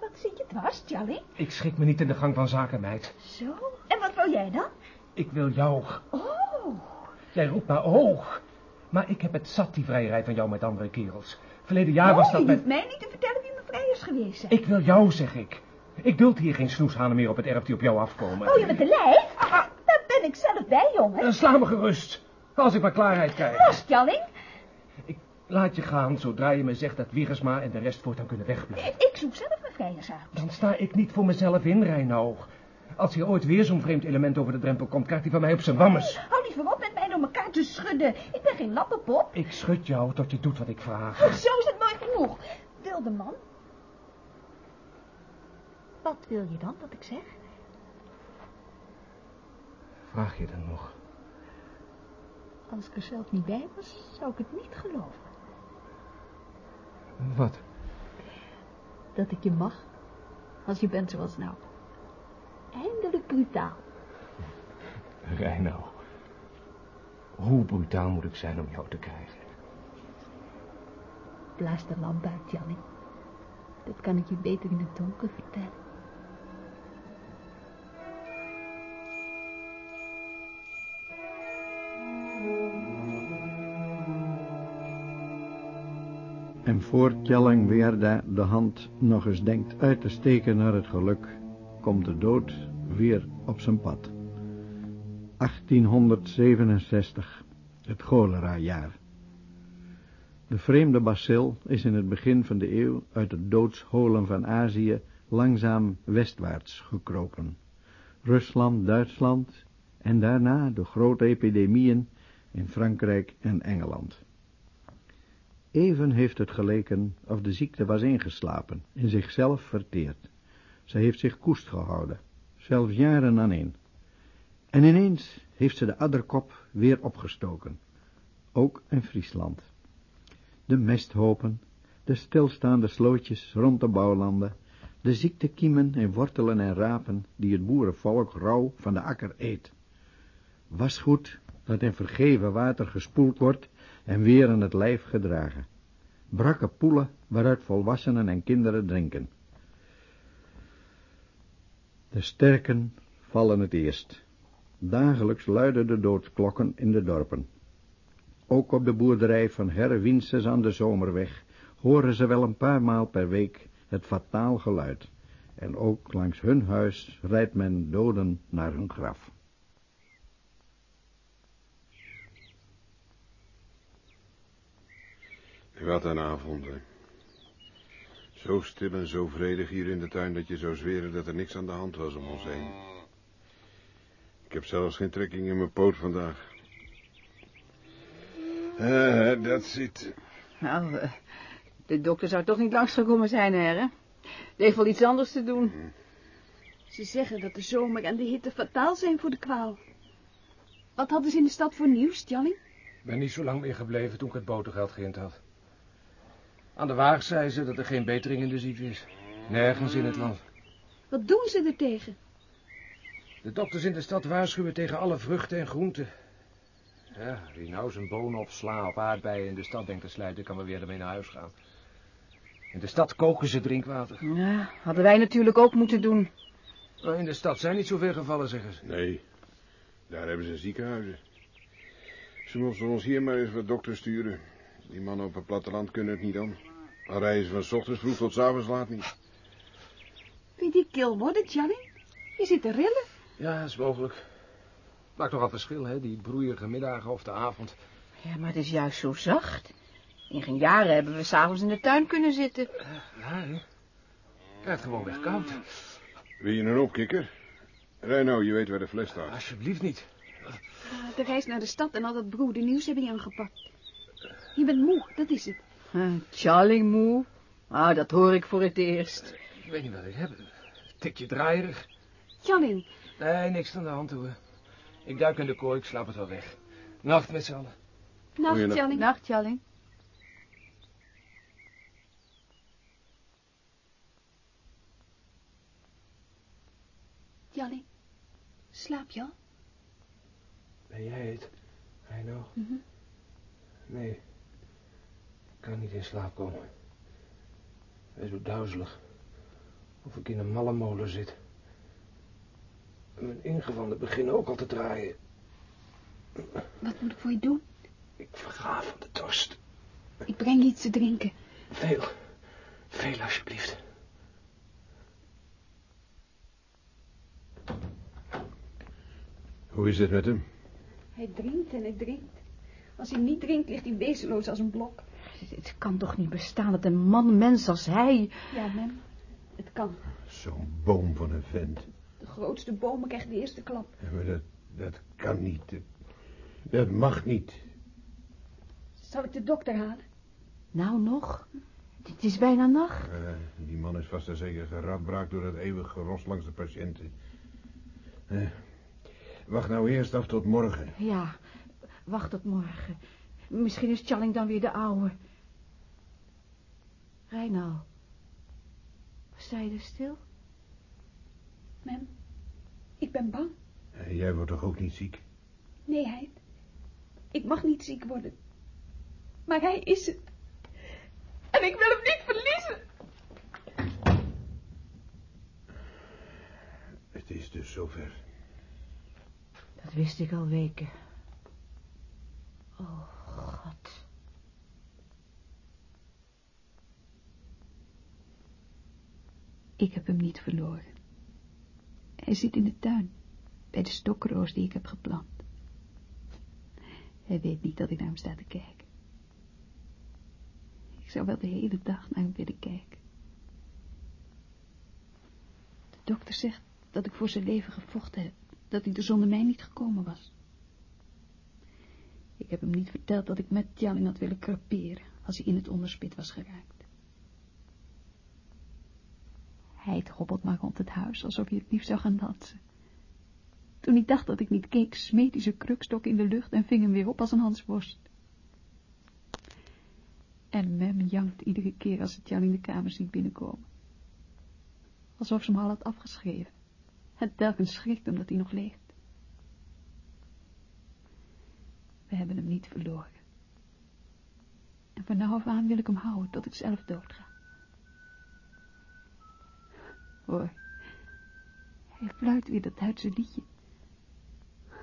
Wat zit je dwars, Tjalling? Ik schik me niet in de gang van zaken, meid. Zo? En wat wil jij dan? Ik wil jou. Oh. Jij roept maar oh. Maar ik heb het zat, die vrijerij van jou met andere kerels. Verleden jaar oh, was dat je met... hoeft mij niet te vertellen wie mijn vrij is geweest zijn. Ik wil jou, zeg ik. Ik duld hier geen snoeshanen meer op het erf die op jou afkomen. Oh, je bent de lijf? Daar ben ik zelf bij, jongen. Dan sla me gerust. Als ik maar klaarheid krijg. Rust, Jalling. Laat je gaan zodra je me zegt dat Wiegersma en de rest voortaan kunnen wegblijven. Ik zoek zelf mijn vrijers uit. Dan sta ik niet voor mezelf in, Reino. Als hier ooit weer zo'n vreemd element over de drempel komt, krijgt hij van mij op zijn wammes. Hou liever op met mij door elkaar te schudden. Ik ben geen lappenpop. Ik schud jou tot je doet wat ik vraag. Zo is het mooi genoeg. Wilde man. Wat wil je dan dat ik zeg? Vraag je dan nog? Als ik er zelf niet bij was, zou ik het niet geloven. Wat? Dat ik je mag, als je bent zoals nou. Eindelijk brutaal. Reino, hoe brutaal moet ik zijn om jou te krijgen? Blaas de lamp uit, Jalling. Dat kan ik je beter in het donker vertellen. En voor Tjalling Weerda de hand nog eens denkt uit te steken naar het geluk, komt de dood weer op zijn pad. 1867, het cholera-jaar. De vreemde bacil is in het begin van de eeuw uit de doodsholen van Azië langzaam westwaarts gekropen. Rusland, Duitsland en daarna de grote epidemieën in Frankrijk en Engeland. Even heeft het geleken of de ziekte was ingeslapen, in zichzelf verteerd. Ze heeft zich koest gehouden, zelfs jaren aaneen. En ineens heeft ze de adderkop weer opgestoken, ook in Friesland. De mesthopen, de stilstaande slootjes rond de bouwlanden, de ziektekiemen en wortelen en rapen die het boerenvolk rauw van de akker eet. Wasgoed dat in vergeven water gespoeld wordt en weer aan het lijf gedragen. Brakke poelen waaruit volwassenen en kinderen drinken. De sterken vallen het eerst. Dagelijks luiden de doodklokken in de dorpen. Ook op de boerderij van Herre aan de Zomerweg horen ze wel een paar maal per week het fataal geluid. En ook langs hun huis rijdt men doden naar hun graf. Wat een avond, hè. Zo stil en zo vredig hier in de tuin dat je zou zweren dat er niks aan de hand was om ons heen. Ik heb zelfs geen trekking in mijn poot vandaag. Ah, dat zit. Nou, eh, de dokter zou toch niet langsgekomen zijn, hè? Die heeft wel iets anders te doen. Ze zeggen dat de zomer en de hitte fataal zijn voor de kwaal. Wat hadden ze in de stad voor nieuws, Jalling? Ik ben niet zo lang meer gebleven toen ik het botergeld geïnd had. Aan de waag zei ze dat er geen betering in de ziekte is. Nergens in het land. Wat doen ze er tegen? De dokters in de stad waarschuwen tegen alle vruchten en groenten. Ja, wie nou zijn bonen of sla of aardbeien in de stad denkt te slijten, kan maar weer ermee naar huis gaan. In de stad koken ze drinkwater. Ja, hadden wij natuurlijk ook moeten doen. Maar in de stad zijn niet zoveel gevallen, zeggen ze. Nee, daar hebben ze ziekenhuizen. Ze moesten ons hier maar eens wat dokters sturen. Die mannen op het platteland kunnen het niet aan. Rijden ze van 's ochtends vroeg tot 's avonds laat niet. Vind je kil worden, Jalling? Je zit te rillen. Ja, is mogelijk. Maakt toch al verschil, hè, die broeierige middagen of de avond. Ja, maar het is juist zo zacht. In geen jaren hebben we s'avonds in de tuin kunnen zitten. Ja, hè. Krijgt gewoon weg koud. Wil je een opkikker? Reino, je weet waar de fles staat. Alsjeblieft niet. Ah, de reis naar de stad en al dat broede nieuws heb je aangepakt. Je bent moe, dat is het. Charlie moe. Ah, dat hoor ik voor het eerst. Ik weet niet wat ik heb. Tikje draaierig. Jalling. Nee, niks aan de hand, hoor. Ik duik in de kooi, ik slaap het wel weg. Nacht met z'n allen. Nacht, Jalling. Nacht, Jalling. Jalling, slaap je al? Ben jij het, Reino? Mhm. Nee, kan niet in slaap komen. Hij is zo duizelig. Of ik in een malle molen zit. En mijn ingewanden beginnen ook al te draaien. Wat moet ik voor je doen? Ik verga van de dorst. Ik breng je iets te drinken. Veel, veel alsjeblieft. Hoe is het met hem? Hij drinkt en hij drinkt. Als hij niet drinkt, ligt hij wezenloos als een blok. Het kan toch niet bestaan dat een man, mens als hij... Ja, mem. Het kan. Zo'n boom van een vent. De grootste bomen krijgt de eerste klap. Ja, maar dat, dat kan niet. Dat, dat mag niet. Zal ik de dokter halen? Nou nog? Het is bijna nacht. Uh, die man is vast en zeker geradbraakt door het eeuwige geros langs de patiënten. Uh, wacht nou eerst af tot morgen. Ja, wacht tot morgen. Misschien is Challing dan weer de ouwe. Reinal. Sta je er stil? Mem, ik ben bang. Uh, jij wordt toch ook niet ziek? Nee, hij. Ik mag niet ziek worden. Maar hij is het. En ik wil hem niet verliezen. Het is dus zover. Dat wist ik al weken. Oh, God. Ik heb hem niet verloren. Hij zit in de tuin, bij de stokroos die ik heb geplant. Hij weet niet dat ik naar hem sta te kijken. Ik zou wel de hele dag naar hem willen kijken. De dokter zegt dat ik voor zijn leven gevochten heb, dat hij er zonder mij niet gekomen was. Ik heb hem niet verteld dat ik met Jalling had willen creperen als hij in het onderspit was geraakt. Hij hobbelt maar rond het huis alsof hij het lief zou gaan dansen. Toen ik dacht dat ik niet keek, smeet hij zijn krukstok in de lucht en ving hem weer op als een hansworst. En mem jankt iedere keer als het Jan in de kamer ziet binnenkomen. Alsof ze hem al had afgeschreven. En telkens schrikt omdat hij nog leeft. We hebben hem niet verloren. En van nou af aan wil ik hem houden tot ik zelf doodga. Hoor, hij fluit weer dat Duitse liedje.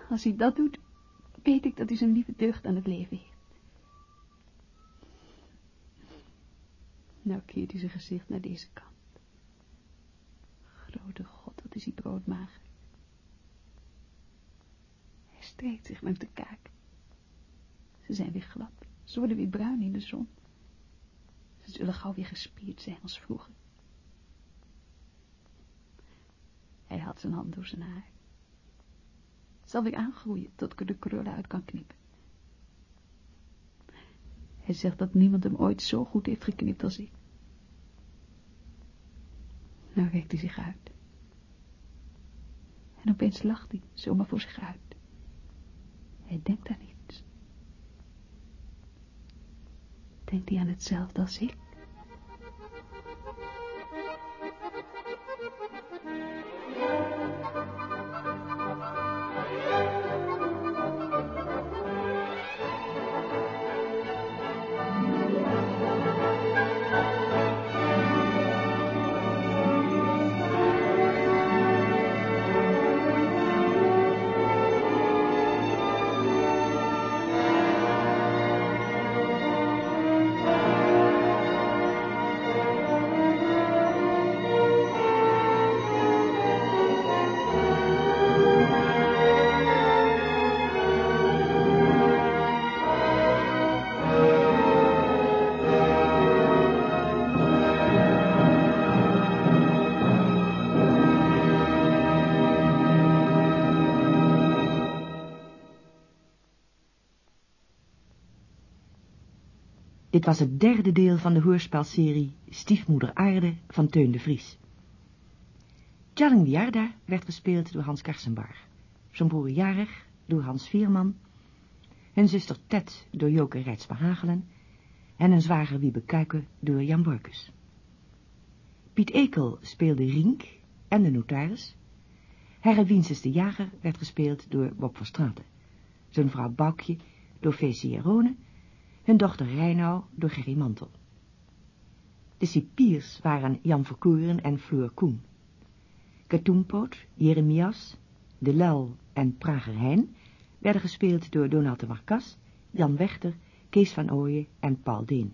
Als hij dat doet, weet ik dat hij zijn lieve deugd aan het leven heeft. Nou keert hij zijn gezicht naar deze kant. Grote God, wat is hij broodmager. Hij streekt zich langs de kaak. Ze zijn weer glad. Ze worden weer bruin in de zon. Ze zullen gauw weer gespierd zijn als vroeger. Hij had zijn hand door zijn haar. Zal weer aangroeien tot ik er de krullen uit kan knippen. Hij zegt dat niemand hem ooit zo goed heeft geknipt als ik. Nou rekt hij zich uit. En opeens lacht hij, zomaar voor zich uit. Hij denkt aan iets. Denkt hij aan hetzelfde als ik? Was het derde deel van de hoorspelserie Stiefmoeder Aarde van Teun de Vries. Tjalling de werd gespeeld door Hans Karsenbarg, zijn broer Jarig door Hans Veerman, hun zuster Ted door Joke Rijtsma Hagelen en een zwager Wiebe Kuiken door Jan Borkus. Piet Ekel speelde Rink en de notaris. Herre Wienses de Jager werd gespeeld door Bob van Straten, zijn vrouw Boukje door Feesje Jerone hun dochter Reinau door Gerry Mantel. De cipiers waren Jan Verkoeren en Floor Koen. Katoenpoot, Jeremias, De Lel en Prager Heijn werden gespeeld door Donald de Marcas, Jan Wechter, Kees van Ooyen en Paul Deen.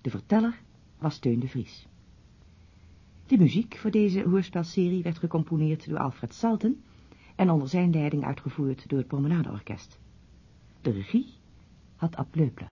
De verteller was Teun de Vries. De muziek voor deze hoorspelserie werd gecomponeerd door Alfred Salten en onder zijn leiding uitgevoerd door het Promenadeorkest. De regie had Ab Leupler.